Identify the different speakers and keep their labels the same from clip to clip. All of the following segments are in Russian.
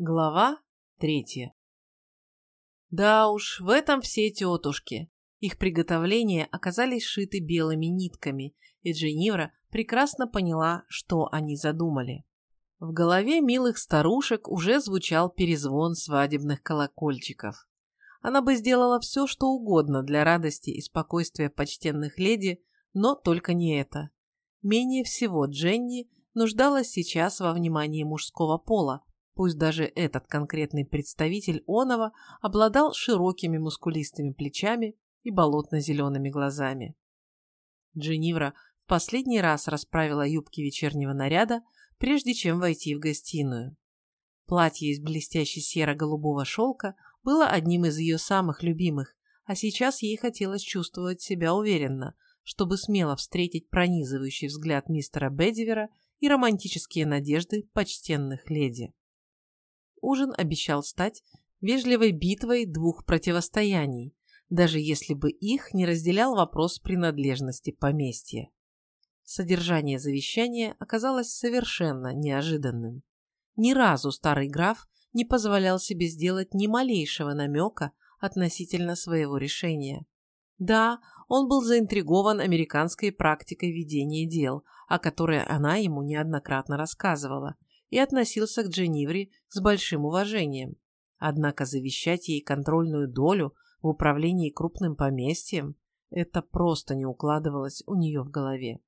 Speaker 1: Глава третья. Да уж, в этом все тетушки. Их приготовления оказались шиты белыми нитками, и Дженнивра прекрасно поняла, что они задумали. В голове милых старушек уже звучал перезвон свадебных колокольчиков. Она бы сделала все, что угодно для радости и спокойствия почтенных леди, но только не это. Менее всего Дженни нуждалась сейчас во внимании мужского пола, Пусть даже этот конкретный представитель Онова обладал широкими мускулистыми плечами и болотно-зелеными глазами. Дженнивра в последний раз расправила юбки вечернего наряда, прежде чем войти в гостиную. Платье из блестящей серо-голубого шелка было одним из ее самых любимых, а сейчас ей хотелось чувствовать себя уверенно, чтобы смело встретить пронизывающий взгляд мистера Бедивера и романтические надежды почтенных леди. Ужин обещал стать вежливой битвой двух противостояний, даже если бы их не разделял вопрос принадлежности поместья. Содержание завещания оказалось совершенно неожиданным. Ни разу старый граф не позволял себе сделать ни малейшего намека относительно своего решения. Да, он был заинтригован американской практикой ведения дел, о которой она ему неоднократно рассказывала, и относился к Дженнивре с большим уважением. Однако завещать ей контрольную долю в управлении крупным поместьем – это просто не укладывалось у нее в голове.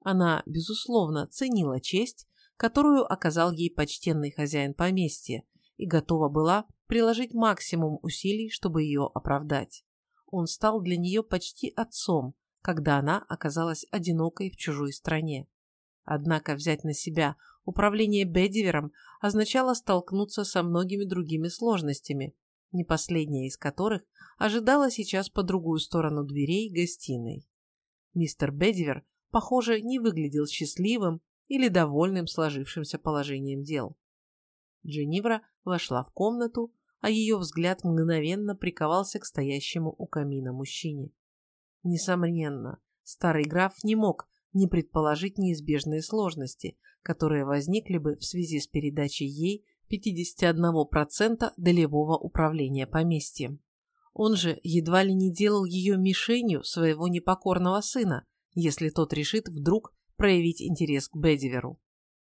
Speaker 1: Она, безусловно, ценила честь, которую оказал ей почтенный хозяин поместья, и готова была приложить максимум усилий, чтобы ее оправдать. Он стал для нее почти отцом, когда она оказалась одинокой в чужой стране. Однако взять на себя управление Бедивером означало столкнуться со многими другими сложностями, не последняя из которых ожидала сейчас по другую сторону дверей гостиной. Мистер Бедивер, похоже, не выглядел счастливым или довольным сложившимся положением дел. Дженнивра вошла в комнату, а ее взгляд мгновенно приковался к стоящему у камина мужчине. Несомненно, старый граф не мог не предположить неизбежные сложности, которые возникли бы в связи с передачей ей 51% долевого управления поместьем. Он же едва ли не делал ее мишенью своего непокорного сына, если тот решит вдруг проявить интерес к Бедиверу.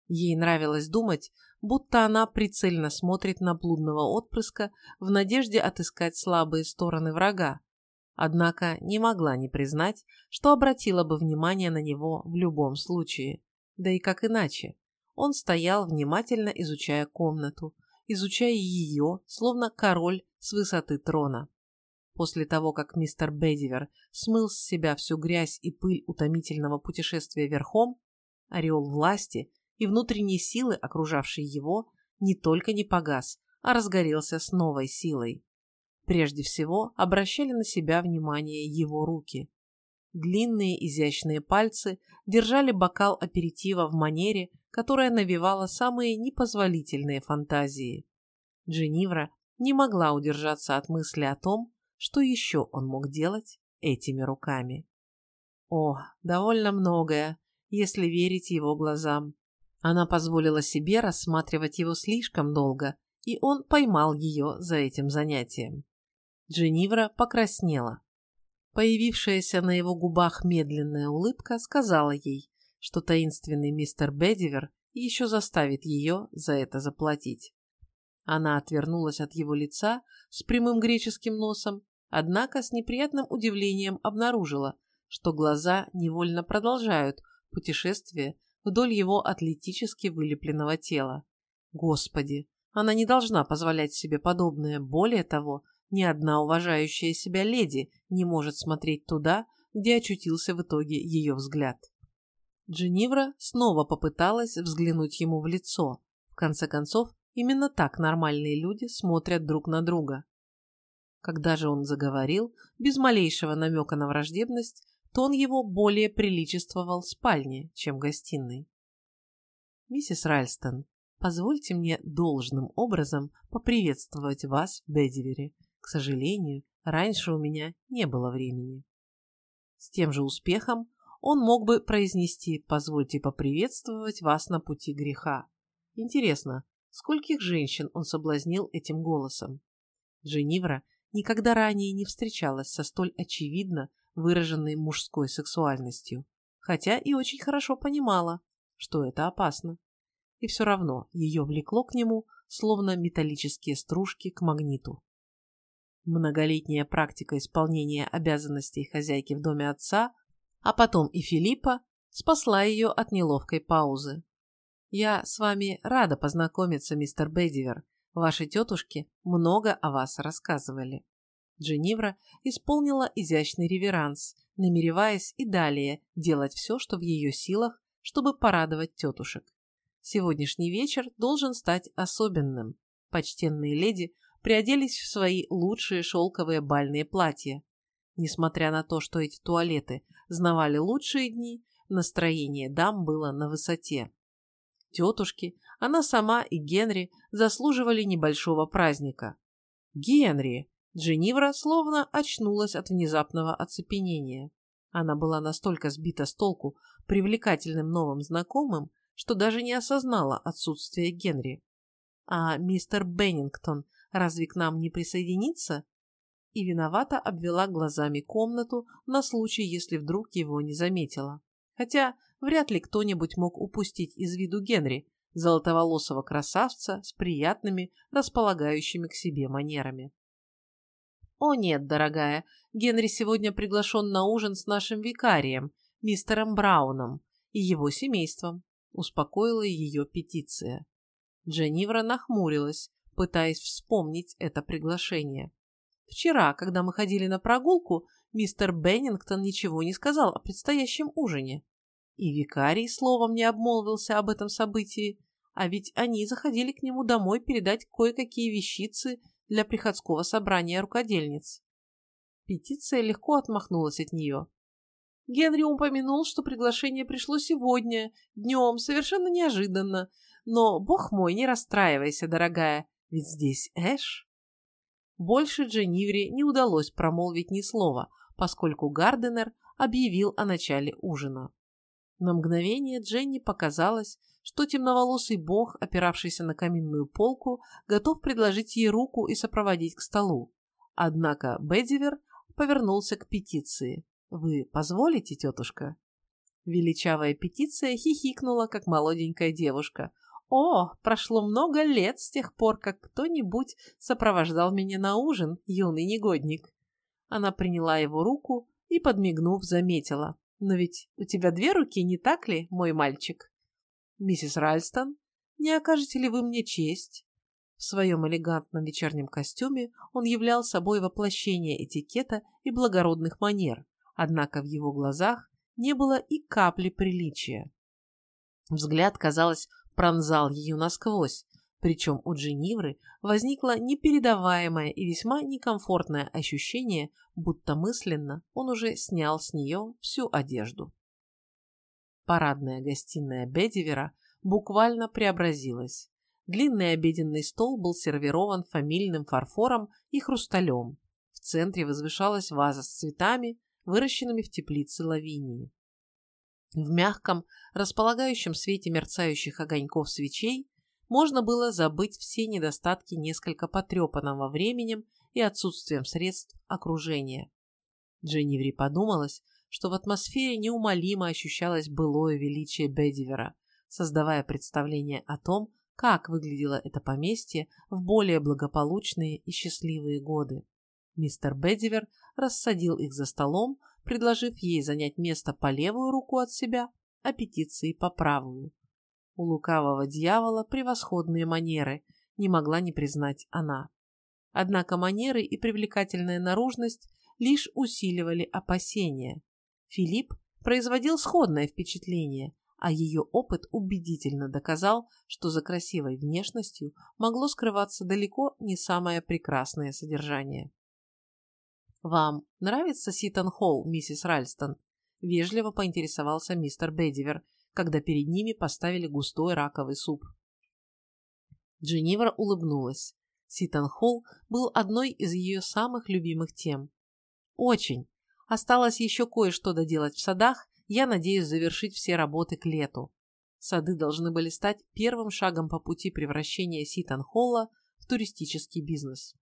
Speaker 1: Ей нравилось думать, будто она прицельно смотрит на блудного отпрыска в надежде отыскать слабые стороны врага, однако не могла не признать, что обратила бы внимание на него в любом случае. Да и как иначе? Он стоял, внимательно изучая комнату, изучая ее, словно король с высоты трона. После того, как мистер Бедивер смыл с себя всю грязь и пыль утомительного путешествия верхом, ореол власти и внутренней силы, окружавшей его, не только не погас, а разгорелся с новой силой. Прежде всего обращали на себя внимание его руки. Длинные изящные пальцы держали бокал аперитива в манере, которая навевала самые непозволительные фантазии. Дженнивра не могла удержаться от мысли о том, что еще он мог делать этими руками. О, довольно многое, если верить его глазам. Она позволила себе рассматривать его слишком долго, и он поймал ее за этим занятием. Дженнивра покраснела. Появившаяся на его губах медленная улыбка сказала ей, что таинственный мистер Бедивер еще заставит ее за это заплатить. Она отвернулась от его лица с прямым греческим носом, однако с неприятным удивлением обнаружила, что глаза невольно продолжают путешествие вдоль его атлетически вылепленного тела. Господи, она не должна позволять себе подобное, более того, ни одна уважающая себя леди не может смотреть туда, где очутился в итоге ее взгляд. Дженнивра снова попыталась взглянуть ему в лицо. В конце концов, именно так нормальные люди смотрят друг на друга. Когда же он заговорил, без малейшего намека на враждебность, тон его более приличествовал спальне, чем гостиной. «Миссис Ральстон, позвольте мне должным образом поприветствовать вас в Бедивере к сожалению, раньше у меня не было времени. С тем же успехом он мог бы произнести «позвольте поприветствовать вас на пути греха». Интересно, скольких женщин он соблазнил этим голосом. Дженнивра никогда ранее не встречалась со столь очевидно выраженной мужской сексуальностью, хотя и очень хорошо понимала, что это опасно. И все равно ее влекло к нему, словно металлические стружки к магниту. Многолетняя практика исполнения обязанностей хозяйки в доме отца, а потом и Филиппа, спасла ее от неловкой паузы. «Я с вами рада познакомиться, мистер Бедивер. Ваши тетушки много о вас рассказывали». Дженнивра исполнила изящный реверанс, намереваясь и далее делать все, что в ее силах, чтобы порадовать тетушек. Сегодняшний вечер должен стать особенным. Почтенные леди приоделись в свои лучшие шелковые бальные платья. Несмотря на то, что эти туалеты знавали лучшие дни, настроение дам было на высоте. Тетушки, она сама и Генри заслуживали небольшого праздника. Генри! Дженнивра словно очнулась от внезапного оцепенения. Она была настолько сбита с толку привлекательным новым знакомым, что даже не осознала отсутствие Генри. «А мистер Беннингтон разве к нам не присоединится?» И виновато обвела глазами комнату на случай, если вдруг его не заметила. Хотя вряд ли кто-нибудь мог упустить из виду Генри, золотоволосого красавца с приятными, располагающими к себе манерами. «О нет, дорогая, Генри сегодня приглашен на ужин с нашим викарием, мистером Брауном, и его семейством», – успокоила ее петиция. Дженнивра нахмурилась, пытаясь вспомнить это приглашение. Вчера, когда мы ходили на прогулку, мистер Беннингтон ничего не сказал о предстоящем ужине. И викарий словом не обмолвился об этом событии, а ведь они заходили к нему домой передать кое-какие вещицы для приходского собрания рукодельниц. Петиция легко отмахнулась от нее. Генри упомянул, что приглашение пришло сегодня, днем, совершенно неожиданно. Но, бог мой, не расстраивайся, дорогая, ведь здесь Эш. Больше Дженнивре не удалось промолвить ни слова, поскольку Гарденер объявил о начале ужина. На мгновение Дженни показалось, что темноволосый бог, опиравшийся на каминную полку, готов предложить ей руку и сопроводить к столу. Однако Бедивер повернулся к петиции. «Вы позволите, тетушка?» Величавая петиция хихикнула, как молоденькая девушка. «О, прошло много лет с тех пор, как кто-нибудь сопровождал меня на ужин, юный негодник». Она приняла его руку и, подмигнув, заметила. Но ведь у тебя две руки, не так ли, мой мальчик? Миссис Ральстон, не окажете ли вы мне честь? В своем элегантном вечернем костюме он являл собой воплощение этикета и благородных манер, однако в его глазах не было и капли приличия. Взгляд, казалось, пронзал ее насквозь, причем у Дженнивры возникло непередаваемое и весьма некомфортное ощущение, будто мысленно он уже снял с нее всю одежду. Парадная гостиная Бедивера буквально преобразилась. Длинный обеденный стол был сервирован фамильным фарфором и хрусталем. В центре возвышалась ваза с цветами, выращенными в теплице лавинии. В мягком, располагающем свете мерцающих огоньков свечей можно было забыть все недостатки несколько потрепанного временем и отсутствием средств окружения. Дженниври подумалось, что в атмосфере неумолимо ощущалось былое величие Бедивера, создавая представление о том, как выглядело это поместье в более благополучные и счастливые годы. Мистер Бедивер рассадил их за столом, предложив ей занять место по левую руку от себя, а петиции по правую. У лукавого дьявола превосходные манеры, не могла не признать она. Однако манеры и привлекательная наружность лишь усиливали опасения. Филипп производил сходное впечатление, а ее опыт убедительно доказал, что за красивой внешностью могло скрываться далеко не самое прекрасное содержание. «Вам нравится Ситон-Холл, миссис Ральстон?» – вежливо поинтересовался мистер Бедивер, когда перед ними поставили густой раковый суп. Дженнивра улыбнулась. Ситон Холл был одной из ее самых любимых тем. «Очень. Осталось еще кое-что доделать в садах, я надеюсь завершить все работы к лету. Сады должны были стать первым шагом по пути превращения Ситон-Холла в туристический бизнес.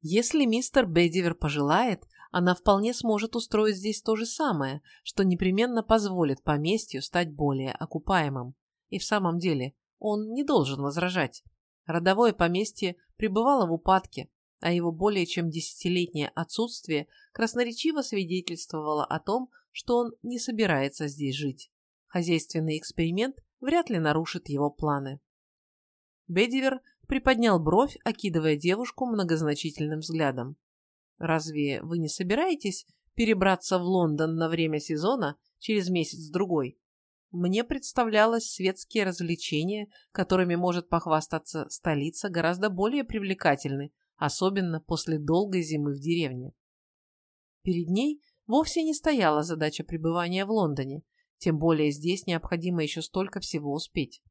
Speaker 1: Если мистер Бедивер пожелает, она вполне сможет устроить здесь то же самое, что непременно позволит поместью стать более окупаемым. И в самом деле он не должен возражать. Родовое поместье пребывало в упадке, а его более чем десятилетнее отсутствие красноречиво свидетельствовало о том, что он не собирается здесь жить. Хозяйственный эксперимент вряд ли нарушит его планы. Бедивер приподнял бровь, окидывая девушку многозначительным взглядом. «Разве вы не собираетесь перебраться в Лондон на время сезона через месяц-другой? Мне представлялось светские развлечения, которыми может похвастаться столица, гораздо более привлекательны, особенно после долгой зимы в деревне. Перед ней вовсе не стояла задача пребывания в Лондоне, тем более здесь необходимо еще столько всего успеть.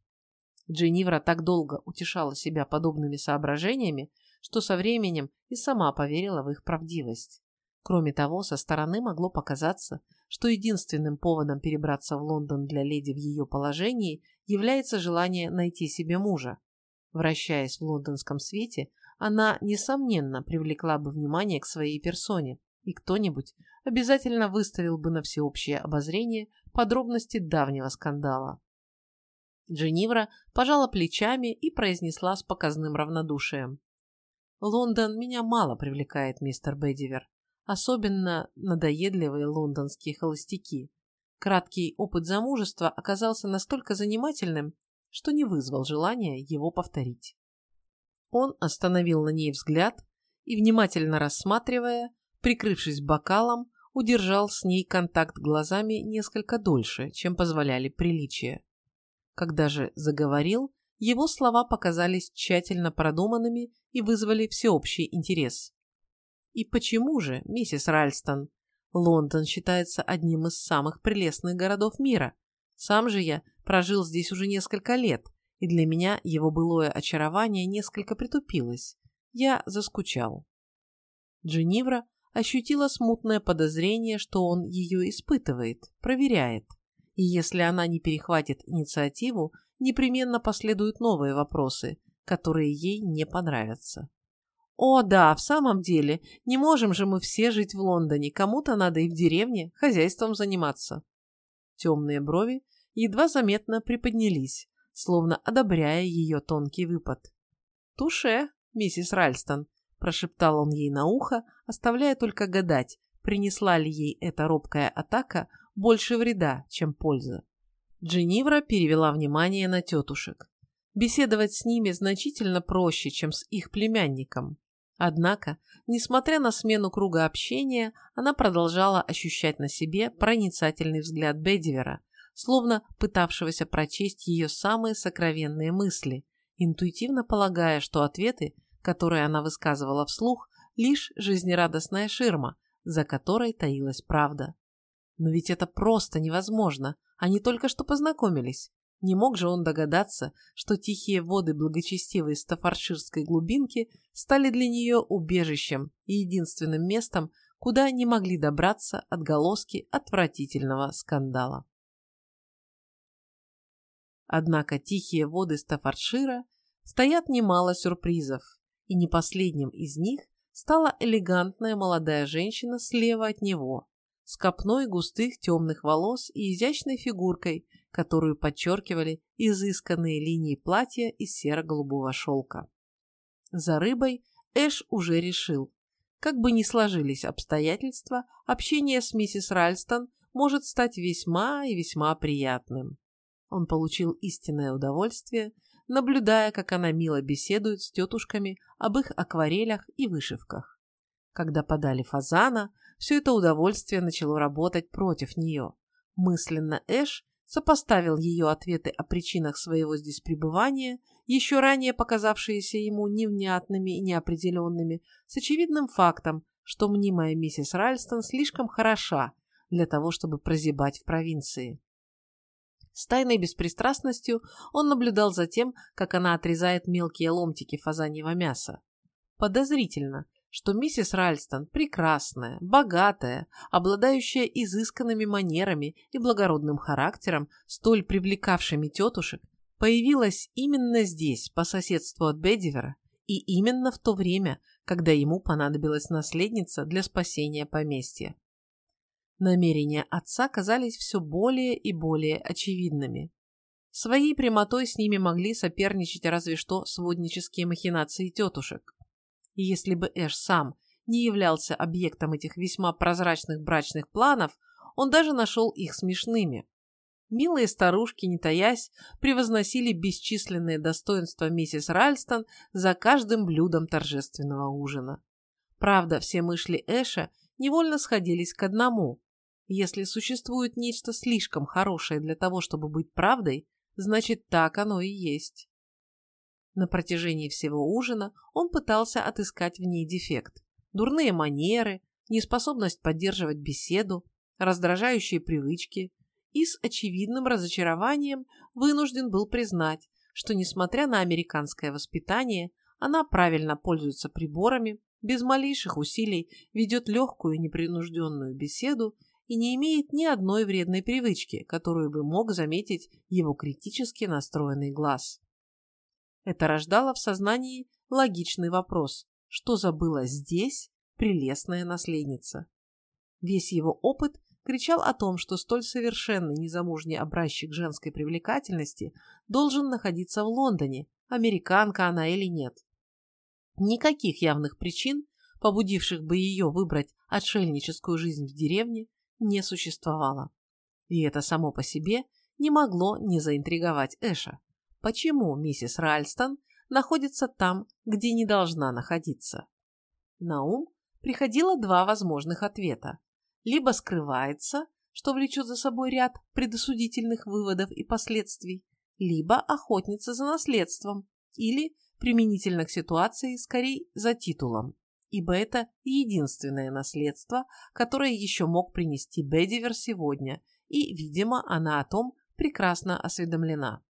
Speaker 1: Дженнивра так долго утешала себя подобными соображениями, что со временем и сама поверила в их правдивость. Кроме того, со стороны могло показаться, что единственным поводом перебраться в Лондон для леди в ее положении является желание найти себе мужа. Вращаясь в лондонском свете, она, несомненно, привлекла бы внимание к своей персоне, и кто-нибудь обязательно выставил бы на всеобщее обозрение подробности давнего скандала. Дженнивра пожала плечами и произнесла с показным равнодушием. «Лондон меня мало привлекает, мистер Бедивер, особенно надоедливые лондонские холостяки. Краткий опыт замужества оказался настолько занимательным, что не вызвал желания его повторить». Он остановил на ней взгляд и, внимательно рассматривая, прикрывшись бокалом, удержал с ней контакт глазами несколько дольше, чем позволяли приличия. Когда же заговорил, его слова показались тщательно продуманными и вызвали всеобщий интерес. И почему же, миссис Ральстон, Лондон считается одним из самых прелестных городов мира? Сам же я прожил здесь уже несколько лет, и для меня его былое очарование несколько притупилось. Я заскучал. Дженнивра ощутила смутное подозрение, что он ее испытывает, проверяет и если она не перехватит инициативу, непременно последуют новые вопросы, которые ей не понравятся. О, да, в самом деле, не можем же мы все жить в Лондоне, кому-то надо и в деревне хозяйством заниматься. Темные брови едва заметно приподнялись, словно одобряя ее тонкий выпад. «Туше, миссис Ральстон», – прошептал он ей на ухо, оставляя только гадать, принесла ли ей эта робкая атака больше вреда, чем польза. Дженнивра перевела внимание на тетушек. Беседовать с ними значительно проще, чем с их племянником. Однако, несмотря на смену круга общения, она продолжала ощущать на себе проницательный взгляд Бедивера, словно пытавшегося прочесть ее самые сокровенные мысли, интуитивно полагая, что ответы, которые она высказывала вслух, лишь жизнерадостная ширма, за которой таилась правда. Но ведь это просто невозможно. Они только что познакомились. Не мог же он догадаться, что тихие воды благочестивой стафарширской глубинки стали для нее убежищем и единственным местом, куда не могли добраться отголоски отвратительного скандала. Однако тихие воды Стафаршира стоят немало сюрпризов, и не последним из них стала элегантная молодая женщина слева от него, с копной густых темных волос и изящной фигуркой, которую подчеркивали изысканные линии платья из серо-голубого шелка. За рыбой Эш уже решил. Как бы ни сложились обстоятельства, общение с миссис Ральстон может стать весьма и весьма приятным. Он получил истинное удовольствие, наблюдая, как она мило беседует с тетушками об их акварелях и вышивках. Когда подали фазана, все это удовольствие начало работать против нее. Мысленно Эш сопоставил ее ответы о причинах своего здесь пребывания, еще ранее показавшиеся ему невнятными и неопределенными, с очевидным фактом, что мнимая миссис Ральстон слишком хороша для того, чтобы прозябать в провинции. С тайной беспристрастностью он наблюдал за тем, как она отрезает мелкие ломтики фазаньего мяса. Подозрительно, что миссис Ральстон прекрасная, богатая, обладающая изысканными манерами и благородным характером, столь привлекавшими тетушек, появилась именно здесь, по соседству от Бедивера, и именно в то время, когда ему понадобилась наследница для спасения поместья. Намерения отца казались все более и более очевидными. Своей прямотой с ними могли соперничать разве что своднические махинации тетушек. И если бы Эш сам не являлся объектом этих весьма прозрачных брачных планов, он даже нашел их смешными. Милые старушки, не таясь, превозносили бесчисленные достоинства миссис Ральстон за каждым блюдом торжественного ужина. Правда, все мысли Эша невольно сходились к одному. Если существует нечто слишком хорошее для того, чтобы быть правдой, значит, так оно и есть. На протяжении всего ужина он пытался отыскать в ней дефект. Дурные манеры, неспособность поддерживать беседу, раздражающие привычки, и с очевидным разочарованием вынужден был признать, что, несмотря на американское воспитание, она правильно пользуется приборами, без малейших усилий ведет легкую непринужденную беседу и не имеет ни одной вредной привычки, которую бы мог заметить его критически настроенный глаз. Это рождало в сознании логичный вопрос, что забыла здесь прелестная наследница. Весь его опыт кричал о том, что столь совершенный незамужний образчик женской привлекательности должен находиться в Лондоне, американка она или нет. Никаких явных причин, побудивших бы ее выбрать отшельническую жизнь в деревне, не существовало. И это само по себе не могло не заинтриговать Эша. Почему миссис Ральстон находится там, где не должна находиться? На ум приходило два возможных ответа либо скрывается, что влечет за собой ряд предосудительных выводов и последствий, либо охотница за наследством, или, применительно к ситуации, скорее за титулом, ибо это единственное наследство, которое еще мог принести Бедивер сегодня, и, видимо, она о том прекрасно осведомлена.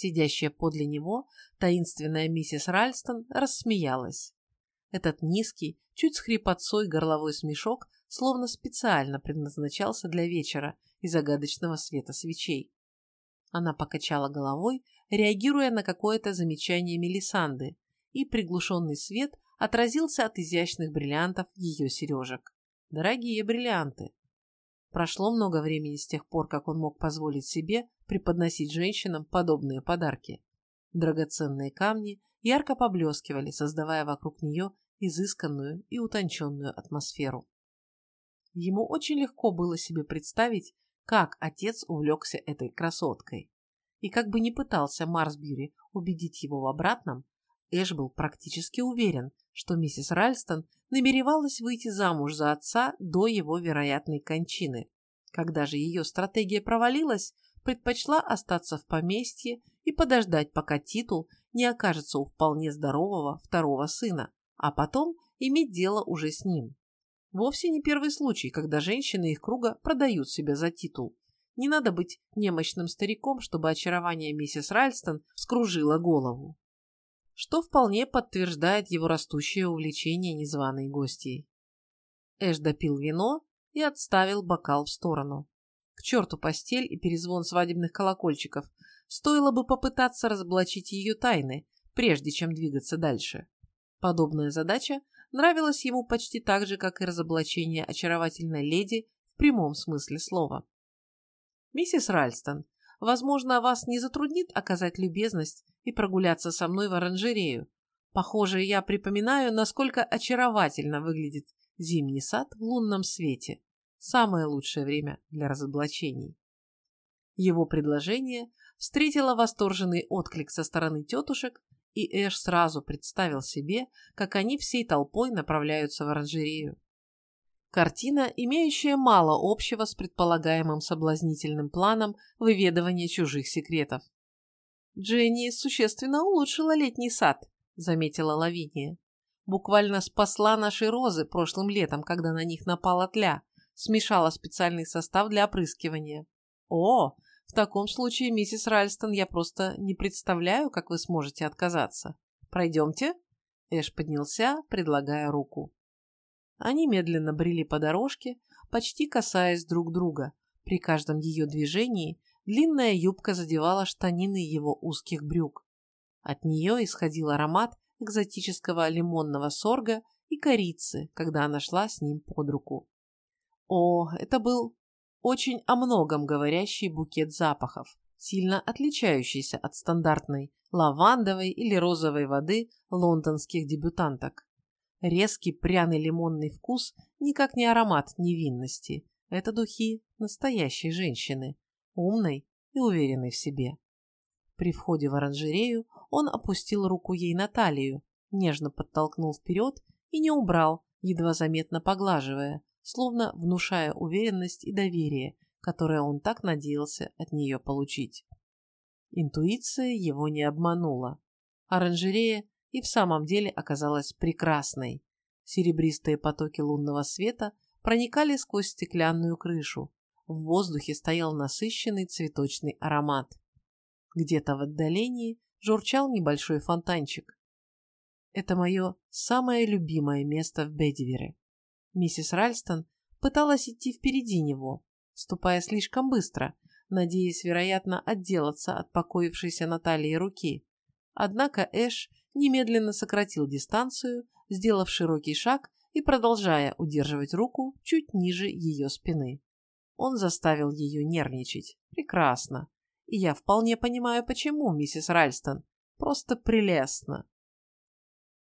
Speaker 1: Сидящая подле него таинственная миссис Ральстон рассмеялась. Этот низкий, чуть с хрипотцой горловой смешок словно специально предназначался для вечера и загадочного света свечей. Она покачала головой, реагируя на какое-то замечание Мелисанды, и приглушенный свет отразился от изящных бриллиантов ее сережек. Дорогие бриллианты! Прошло много времени с тех пор, как он мог позволить себе преподносить женщинам подобные подарки. Драгоценные камни ярко поблескивали, создавая вокруг нее изысканную и утонченную атмосферу. Ему очень легко было себе представить, как отец увлекся этой красоткой. И как бы ни пытался Марсбьюри убедить его в обратном, Эш был практически уверен, что миссис Ральстон намеревалась выйти замуж за отца до его вероятной кончины. Когда же ее стратегия провалилась, предпочла остаться в поместье и подождать, пока титул не окажется у вполне здорового второго сына, а потом иметь дело уже с ним. Вовсе не первый случай, когда женщины их круга продают себя за титул. Не надо быть немощным стариком, чтобы очарование миссис Ральстон скружило голову. Что вполне подтверждает его растущее увлечение незваной гостьей. Эш допил вино и отставил бокал в сторону. К черту постель и перезвон свадебных колокольчиков. Стоило бы попытаться разоблачить ее тайны, прежде чем двигаться дальше. Подобная задача нравилось ему почти так же, как и разоблачение очаровательной леди в прямом смысле слова. «Миссис Ральстон, возможно, вас не затруднит оказать любезность и прогуляться со мной в оранжерею. Похоже, я припоминаю, насколько очаровательно выглядит зимний сад в лунном свете. Самое лучшее время для разоблачений». Его предложение встретило восторженный отклик со стороны тетушек, и Эш сразу представил себе, как они всей толпой направляются в оранжерею. Картина, имеющая мало общего с предполагаемым соблазнительным планом выведывания чужих секретов. «Дженни существенно улучшила летний сад», — заметила Лавиния. «Буквально спасла наши розы прошлым летом, когда на них напала тля, смешала специальный состав для опрыскивания. О, в таком случае, миссис Ральстон, я просто не представляю, как вы сможете отказаться. Пройдемте?» Эш поднялся, предлагая руку. Они медленно брели по дорожке, почти касаясь друг друга. При каждом ее движении длинная юбка задевала штанины его узких брюк. От нее исходил аромат экзотического лимонного сорга и корицы, когда она шла с ним под руку. О, это был очень о многом говорящий букет запахов, сильно отличающийся от стандартной лавандовой или розовой воды лондонских дебютанток. Резкий пряный лимонный вкус никак не аромат невинности. Это духи настоящей женщины, умной и уверенной в себе. При входе в оранжерею он опустил руку ей на талию, нежно подтолкнул вперед и не убрал, едва заметно поглаживая, словно внушая уверенность и доверие, которое он так надеялся от нее получить. Интуиция его не обманула. Оранжерея и в самом деле оказалась прекрасной. Серебристые потоки лунного света проникали сквозь стеклянную крышу. В воздухе стоял насыщенный цветочный аромат. Где-то в отдалении журчал небольшой фонтанчик. Это мое самое любимое место в Бедивере. Миссис Ральстон пыталась идти впереди него, ступая слишком быстро, надеясь, вероятно, отделаться от покоившейся на талии руки. Однако Эш немедленно сократил дистанцию, сделав широкий шаг и продолжая удерживать руку чуть ниже ее спины. Он заставил ее нервничать. Прекрасно. И я вполне понимаю, почему, миссис Ральстон. Просто прелестно.